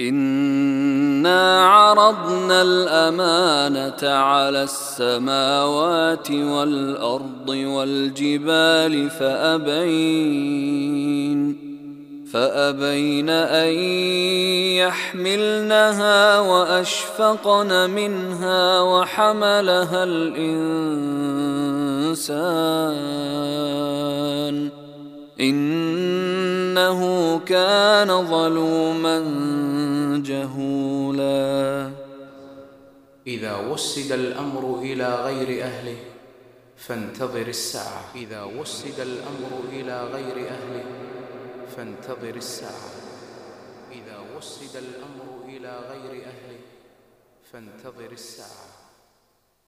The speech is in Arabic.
إنا عرضنا الأمانة على السماوات والأرض والجبال فأبين فأبين أن يحملنها وأشفقن منها وحملها الإنسان إنه كان ظلوما جهولا إذا وسد الأمر إلى غير أهله فانتظر الساعة. إذا وسد الأمر إلى غير أهله فانتظر الساعة. إذا وسد الأمر إلى غير أهله فانتظر الساعة.